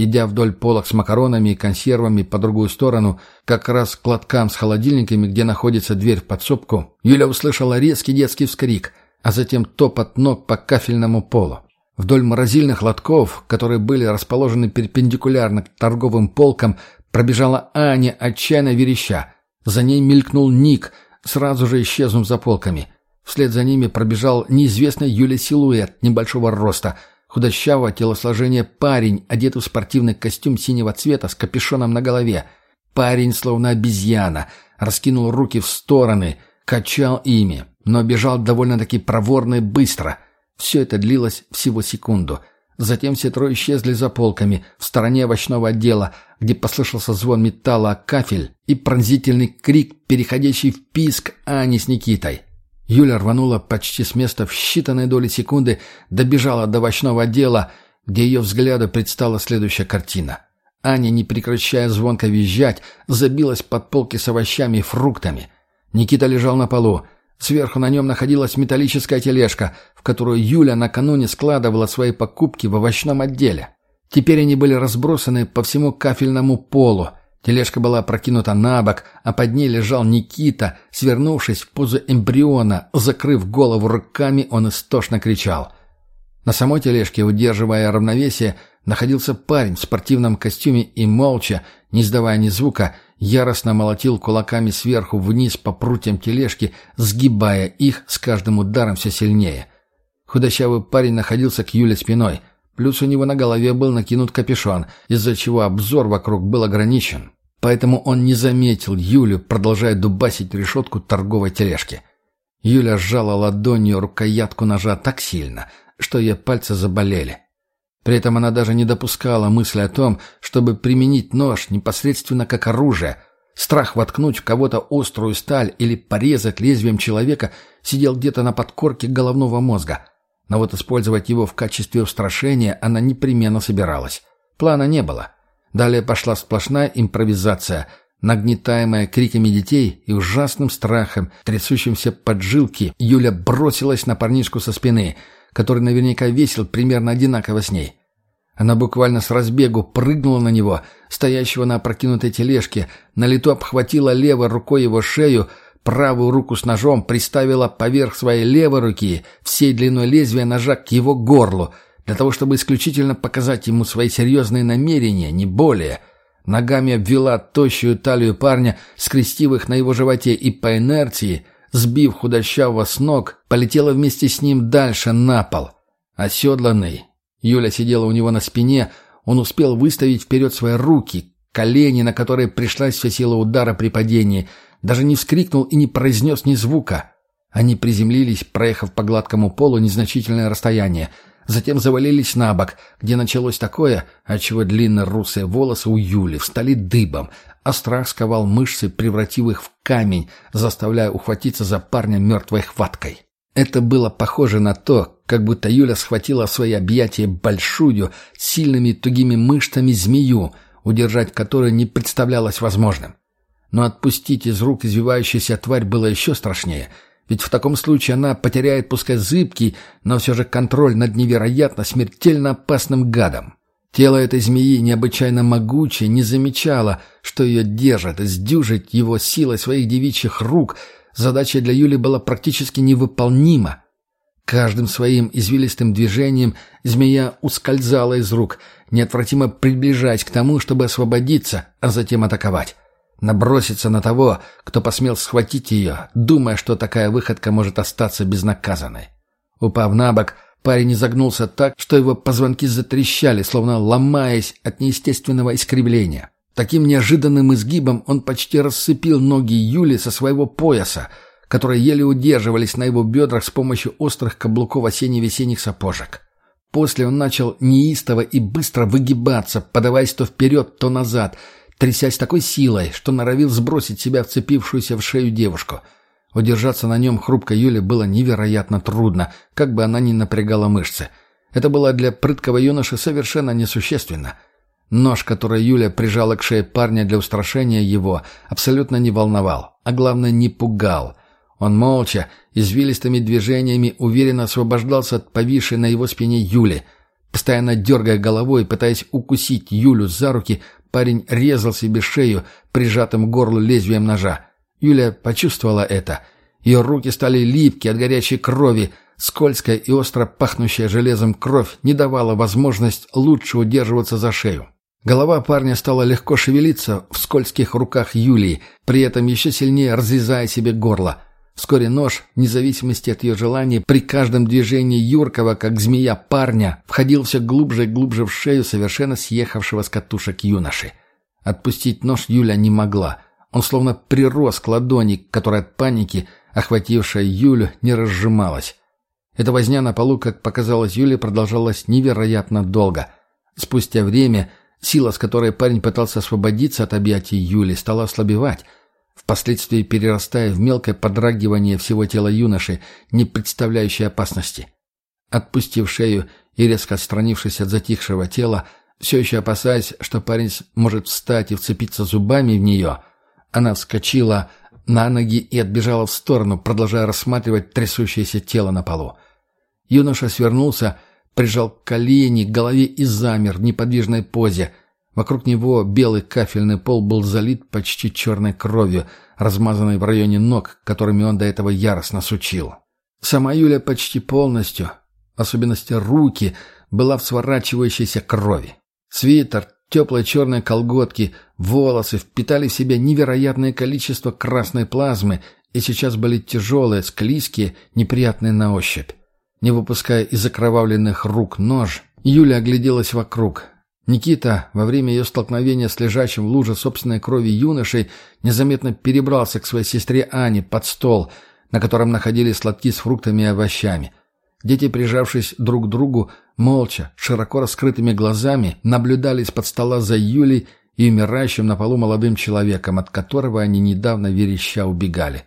A: Идя вдоль полок с макаронами и консервами по другую сторону, как раз к лоткам с холодильниками, где находится дверь в подсобку, Юля услышала резкий детский вскрик, а затем топот ног по кафельному полу. Вдоль морозильных лотков, которые были расположены перпендикулярно к торговым полкам, пробежала Аня, отчаянно вереща. За ней мелькнул Ник, сразу же исчезнув за полками — Вслед за ними пробежал неизвестный Юля силуэт небольшого роста, худощавого телосложения парень, одетый в спортивный костюм синего цвета с капюшоном на голове. Парень, словно обезьяна, раскинул руки в стороны, качал ими, но бежал довольно-таки проворно и быстро. Все это длилось всего секунду. Затем все трое исчезли за полками, в стороне овощного отдела, где послышался звон металла о кафель и пронзительный крик, переходящий в писк Ани с Никитой. Юля рванула почти с места в считанные доли секунды, добежала до овощного отдела, где ее взгляду предстала следующая картина. Аня, не прекращая звонко визжать, забилась под полки с овощами и фруктами. Никита лежал на полу. Сверху на нем находилась металлическая тележка, в которую Юля накануне складывала свои покупки в овощном отделе. Теперь они были разбросаны по всему кафельному полу, Тележка была прокинута на бок, а под ней лежал Никита, свернувшись в позу эмбриона, закрыв голову руками, он истошно кричал. На самой тележке, удерживая равновесие, находился парень в спортивном костюме и молча, не издавая ни звука, яростно молотил кулаками сверху вниз по прутьям тележки, сгибая их с каждым ударом все сильнее. Худощавый парень находился к Юле спиной — Плюс у него на голове был накинут капюшон, из-за чего обзор вокруг был ограничен. Поэтому он не заметил Юлю, продолжая дубасить решетку торговой тележки. Юля сжала ладонью рукоятку ножа так сильно, что ее пальцы заболели. При этом она даже не допускала мысли о том, чтобы применить нож непосредственно как оружие. Страх воткнуть в кого-то острую сталь или порезать лезвием человека сидел где-то на подкорке головного мозга – но вот использовать его в качестве устрашения она непременно собиралась. Плана не было. Далее пошла сплошная импровизация, нагнетаемая криками детей и ужасным страхом, трясущимся поджилки, Юля бросилась на парнишку со спины, который наверняка весил примерно одинаково с ней. Она буквально с разбегу прыгнула на него, стоящего на опрокинутой тележке, на лету обхватила левой рукой его шею, правую руку с ножом приставила поверх своей левой руки всей длиной лезвия ножа к его горлу, для того, чтобы исключительно показать ему свои серьезные намерения, не более. Ногами обвела тощую талию парня, скрестив их на его животе и по инерции, сбив худощавого с ног, полетела вместе с ним дальше на пол. Оседланный. Юля сидела у него на спине, он успел выставить вперед свои руки, колени, на которые пришлась вся сила удара при падении — даже не вскрикнул и не произнес ни звука. Они приземлились, проехав по гладкому полу незначительное расстояние, затем завалились на бок, где началось такое, отчего длинные русые волосы у Юли встали дыбом, а страх сковал мышцы, превратив их в камень, заставляя ухватиться за парня мертвой хваткой. Это было похоже на то, как будто Юля схватила в свои объятия большую, сильными тугими мышцами змею — удержать который не представлялось возможным. Но отпустить из рук извивающуюся тварь было еще страшнее, ведь в таком случае она потеряет пускай зыбкий, но все же контроль над невероятно смертельно опасным гадом. Тело этой змеи, необычайно могучее, не замечало, что ее держат, сдюжить его силой своих девичьих рук задача для Юли была практически невыполнима. Каждым своим извилистым движением змея ускользала из рук, неотвратимо приближаясь к тому, чтобы освободиться, а затем атаковать. Наброситься на того, кто посмел схватить ее, думая, что такая выходка может остаться безнаказанной. Упав на бок, парень изогнулся так, что его позвонки затрещали, словно ломаясь от неестественного искривления. Таким неожиданным изгибом он почти рассыпил ноги Юли со своего пояса — которые еле удерживались на его бедрах с помощью острых каблуков осенне-весенних сапожек. После он начал неистово и быстро выгибаться, подаваясь то вперед, то назад, трясясь такой силой, что норовил сбросить себя вцепившуюся в шею девушку. Удержаться на нем хрупкой Юле было невероятно трудно, как бы она ни напрягала мышцы. Это было для прыткого юноши совершенно несущественно. Нож, который Юля прижала к шее парня для устрашения его, абсолютно не волновал, а главное не пугал. Он молча, извилистыми движениями уверенно освобождался от повисшей на его спине Юли. Постоянно дергая головой, пытаясь укусить Юлю за руки, парень резал себе шею, прижатым к горлу лезвием ножа. Юля почувствовала это. Ее руки стали липкие от горячей крови, скользкая и остро пахнущая железом кровь не давала возможность лучше удерживаться за шею. Голова парня стала легко шевелиться в скользких руках Юлии, при этом еще сильнее разрезая себе горло – Вскоре нож, вне зависимости от ее желания, при каждом движении Юркова, как змея парня, входил все глубже и глубже в шею совершенно съехавшего с катушек юноши. Отпустить нож Юля не могла. Он словно прирос к ладони, которая от паники, охватившая Юлю, не разжималась. Эта возня на полу, как показалось Юле, продолжалась невероятно долго. Спустя время сила, с которой парень пытался освободиться от объятий Юли, стала ослабевать — впоследствии перерастая в мелкое подрагивание всего тела юноши, не представляющее опасности. Отпустив шею и резко отстранившись от затихшего тела, все еще опасаясь, что парень может встать и вцепиться зубами в нее, она вскочила на ноги и отбежала в сторону, продолжая рассматривать трясущееся тело на полу. Юноша свернулся, прижал колени к голове и замер в неподвижной позе – Вокруг него белый кафельный пол был залит почти черной кровью, размазанной в районе ног, которыми он до этого яростно сучил. Сама Юля почти полностью, особенности руки, была в сворачивающейся крови. Свитер, теплые черные колготки, волосы впитали в себя невероятное количество красной плазмы и сейчас были тяжелые, склизкие, неприятные на ощупь. Не выпуская из окровавленных рук нож, Юля огляделась вокруг — Никита во время ее столкновения с лежащим в луже собственной крови юношей незаметно перебрался к своей сестре Ане под стол, на котором находились сладки с фруктами и овощами. Дети, прижавшись друг к другу, молча, широко раскрытыми глазами, наблюдали из-под стола за Юлей и умирающим на полу молодым человеком, от которого они недавно вереща убегали.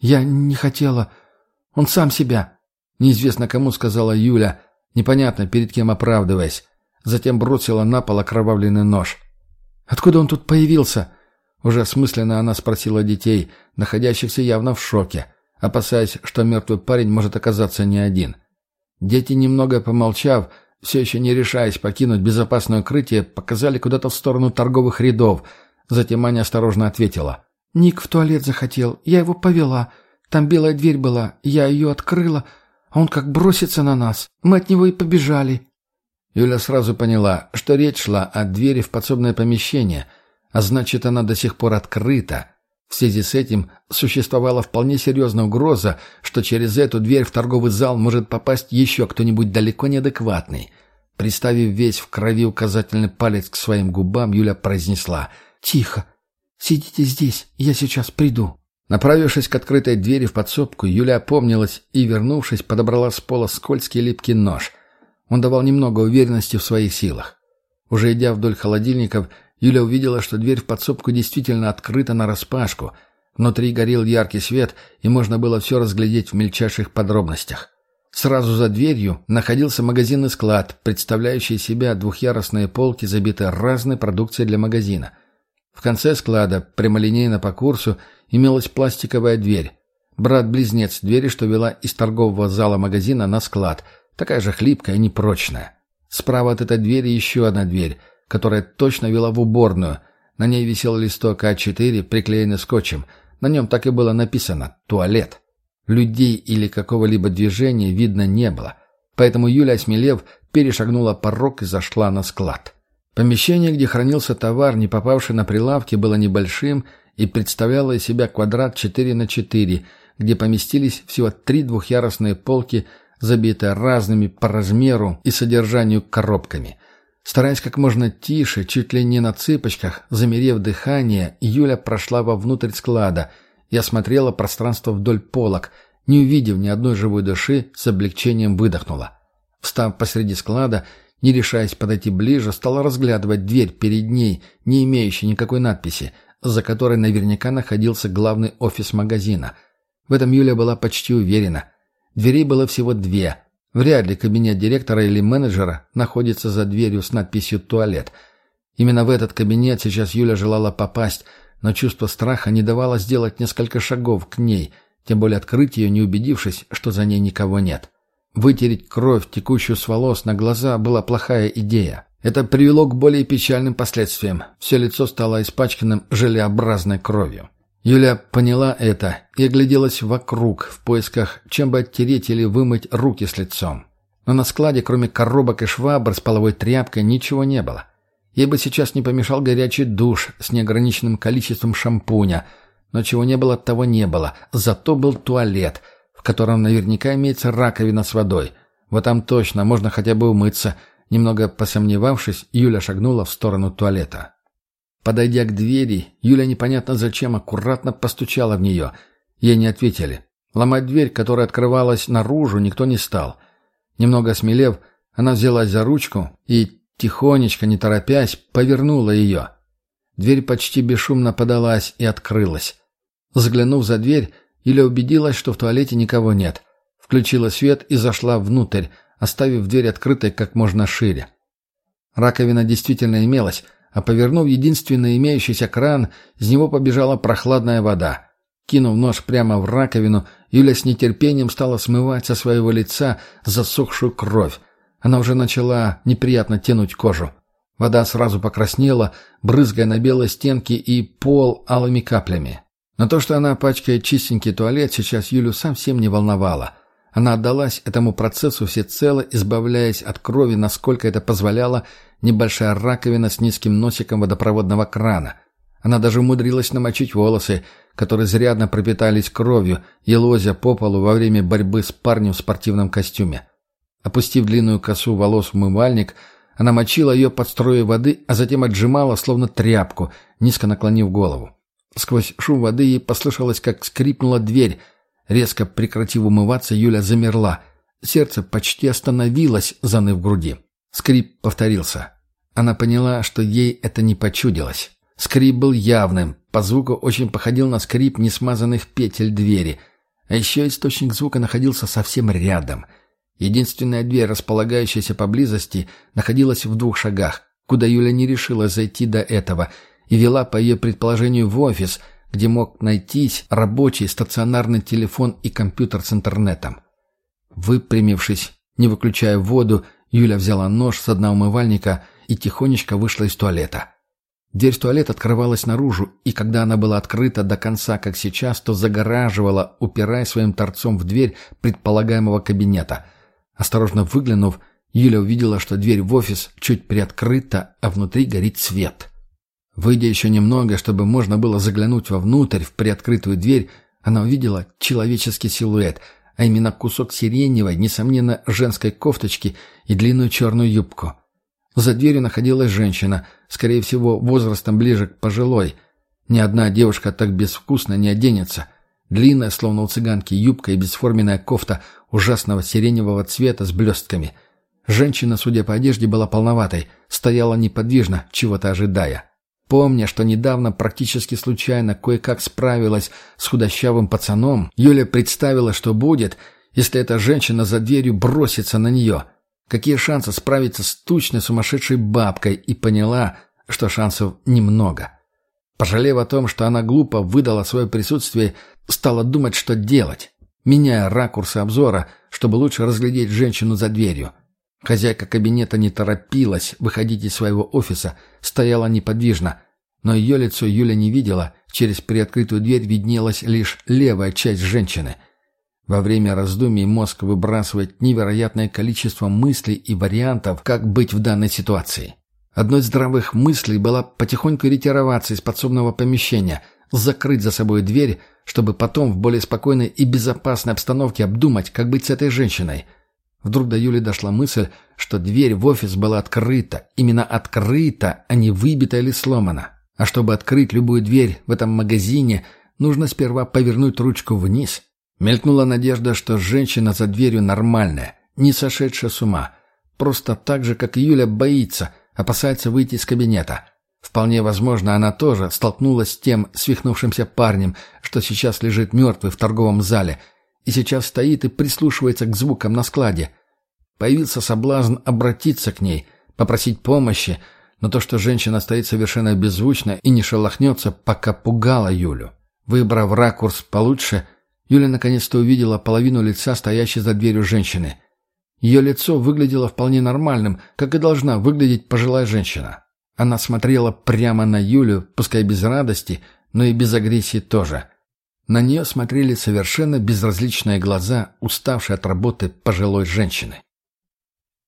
A: «Я не хотела. Он сам себя», — неизвестно кому сказала Юля, непонятно перед кем оправдываясь затем бросила на пол окровавленный нож. «Откуда он тут появился?» Уже осмысленно она спросила детей, находящихся явно в шоке, опасаясь, что мертвый парень может оказаться не один. Дети, немного помолчав, все еще не решаясь покинуть безопасное укрытие, показали куда-то в сторону торговых рядов. Затем Аня осторожно ответила. «Ник в туалет захотел. Я его повела. Там белая дверь была. Я ее открыла. А он как бросится на нас. Мы от него и побежали». Юля сразу поняла, что речь шла о двери в подсобное помещение, а значит, она до сих пор открыта. В связи с этим существовала вполне серьезная угроза, что через эту дверь в торговый зал может попасть еще кто-нибудь далеко неадекватный. Приставив весь в крови указательный палец к своим губам, Юля произнесла «Тихо! Сидите здесь, я сейчас приду». Направившись к открытой двери в подсобку, Юля опомнилась и, вернувшись, подобрала с пола скользкий липкий нож – он давал немного уверенности в своих силах. Уже идя вдоль холодильников, Юля увидела, что дверь в подсобку действительно открыта нараспашку. Внутри горел яркий свет, и можно было все разглядеть в мельчайших подробностях. Сразу за дверью находился магазинный склад, представляющий себя двухъярусные полки, забитые разной продукцией для магазина. В конце склада, прямолинейно по курсу, имелась пластиковая дверь. Брат-близнец двери, что вела из торгового зала магазина на склад, такая же хлипкая и непрочная. Справа от этой двери еще одна дверь, которая точно вела в уборную. На ней висел листок А4, приклеенный скотчем. На нем так и было написано «Туалет». Людей или какого-либо движения видно не было, поэтому Юля, осмелев, перешагнула порог и зашла на склад. Помещение, где хранился товар, не попавший на прилавки, было небольшим и представляло из себя квадрат 4 на 4, где поместились всего три двухъярусные полки, забитые разными по размеру и содержанию коробками. Стараясь как можно тише, чуть ли не на цыпочках, замерев дыхание, Юля прошла вовнутрь склада – я осмотрела пространство вдоль полок, не увидев ни одной живой души, с облегчением выдохнула. Встав посреди склада, не решаясь подойти ближе, стала разглядывать дверь перед ней, не имеющей никакой надписи, за которой наверняка находился главный офис магазина. В этом Юля была почти уверена. Дверей было всего две. Вряд ли кабинет директора или менеджера находится за дверью с надписью «Туалет». Именно в этот кабинет сейчас Юля желала попасть – но чувство страха не давало сделать несколько шагов к ней, тем более открыть ее, не убедившись, что за ней никого нет. Вытереть кровь, текущую с волос, на глаза была плохая идея. Это привело к более печальным последствиям. Все лицо стало испачканным желеобразной кровью. Юля поняла это и огляделась вокруг в поисках, чем бы оттереть или вымыть руки с лицом. Но на складе, кроме коробок и швабр с половой тряпкой, ничего не было. Ей бы сейчас не помешал горячий душ с неограниченным количеством шампуня, но чего не было, того не было. Зато был туалет, в котором наверняка имеется раковина с водой. Вот там точно можно хотя бы умыться. Немного посомневавшись, Юля шагнула в сторону туалета. Подойдя к двери, Юля непонятно зачем аккуратно постучала в нее. Ей не ответили. Ломать дверь, которая открывалась наружу, никто не стал. Немного смелев, она взялась за ручку и Тихонечко, не торопясь, повернула ее. Дверь почти бесшумно подалась и открылась. Заглянув за дверь, Юля убедилась, что в туалете никого нет. Включила свет и зашла внутрь, оставив дверь открытой как можно шире. Раковина действительно имелась, а повернув единственный имеющийся кран, из него побежала прохладная вода. Кинув нож прямо в раковину, Юля с нетерпением стала смывать со своего лица засохшую кровь, она уже начала неприятно тянуть кожу. Вода сразу покраснела, брызгая на белые стенки и пол алыми каплями. Но то, что она пачкает чистенький туалет, сейчас Юлю совсем не волновало. Она отдалась этому процессу всецело, избавляясь от крови, насколько это позволяла небольшая раковина с низким носиком водопроводного крана. Она даже умудрилась намочить волосы, которые зрядно пропитались кровью, елозя по полу во время борьбы с парнем в спортивном костюме. Опустив длинную косу волос в умывальник, она мочила ее под струей воды, а затем отжимала, словно тряпку, низко наклонив голову. Сквозь шум воды ей послышалось, как скрипнула дверь. Резко прекратив умываться, Юля замерла. Сердце почти остановилось, заныв в груди. Скрип повторился. Она поняла, что ей это не почудилось. Скрип был явным, по звуку очень походил на скрип несмазанных петель двери. А еще источник звука находился совсем рядом — Единственная дверь, располагающаяся поблизости, находилась в двух шагах, куда Юля не решила зайти до этого, и вела, по ее предположению, в офис, где мог найтись рабочий стационарный телефон и компьютер с интернетом. Выпрямившись, не выключая воду, Юля взяла нож с дна умывальника и тихонечко вышла из туалета. Дверь в туалет открывалась наружу, и когда она была открыта до конца, как сейчас, то загораживала, упирая своим торцом в дверь предполагаемого кабинета – Осторожно выглянув, Юля увидела, что дверь в офис чуть приоткрыта, а внутри горит свет. Выйдя еще немного, чтобы можно было заглянуть вовнутрь, в приоткрытую дверь, она увидела человеческий силуэт, а именно кусок сиреневой, несомненно, женской кофточки и длинную черную юбку. За дверью находилась женщина, скорее всего, возрастом ближе к пожилой. Ни одна девушка так безвкусно не оденется. Длинная, словно у цыганки, юбка и бесформенная кофта ужасного сиреневого цвета с блестками. Женщина, судя по одежде, была полноватой, стояла неподвижно, чего-то ожидая. Помня, что недавно практически случайно кое-как справилась с худощавым пацаном, Юля представила, что будет, Если эта женщина за дверью бросится на нее? Какие шансы справиться с тучной сумасшедшей бабкой? И поняла, что шансов немного. Пожалев о том, что она глупо выдала свое присутствие, стала думать, что делать, меняя ракурсы обзора, чтобы лучше разглядеть женщину за дверью. Хозяйка кабинета не торопилась выходить из своего офиса, стояла неподвижно, но ее лицо Юля не видела, через приоткрытую дверь виднелась лишь левая часть женщины. Во время раздумий мозг выбрасывает невероятное количество мыслей и вариантов, как быть в данной ситуации. Одной из здравых мыслей была потихоньку ретироваться из подсобного помещения, закрыть за собой дверь, чтобы потом в более спокойной и безопасной обстановке обдумать, как быть с этой женщиной. Вдруг до Юли дошла мысль, что дверь в офис была открыта, именно открыта, а не выбита или сломана. А чтобы открыть любую дверь в этом магазине, нужно сперва повернуть ручку вниз. Мелькнула надежда, что женщина за дверью нормальная, не сошедшая с ума. Просто так же, как Юля боится – опасается выйти из кабинета. Вполне возможно, она тоже столкнулась с тем свихнувшимся парнем, что сейчас лежит мертвый в торговом зале, и сейчас стоит и прислушивается к звукам на складе. Появился соблазн обратиться к ней, попросить помощи, но то, что женщина стоит совершенно беззвучно и не шелохнется, пока пугало Юлю. Выбрав ракурс получше, Юля наконец-то увидела половину лица, стоящей за дверью женщины. Ее лицо выглядело вполне нормальным, как и должна выглядеть пожилая женщина. Она смотрела прямо на Юлю, пускай без радости, но и без агрессии тоже. На нее смотрели совершенно безразличные глаза, уставшие от работы пожилой женщины.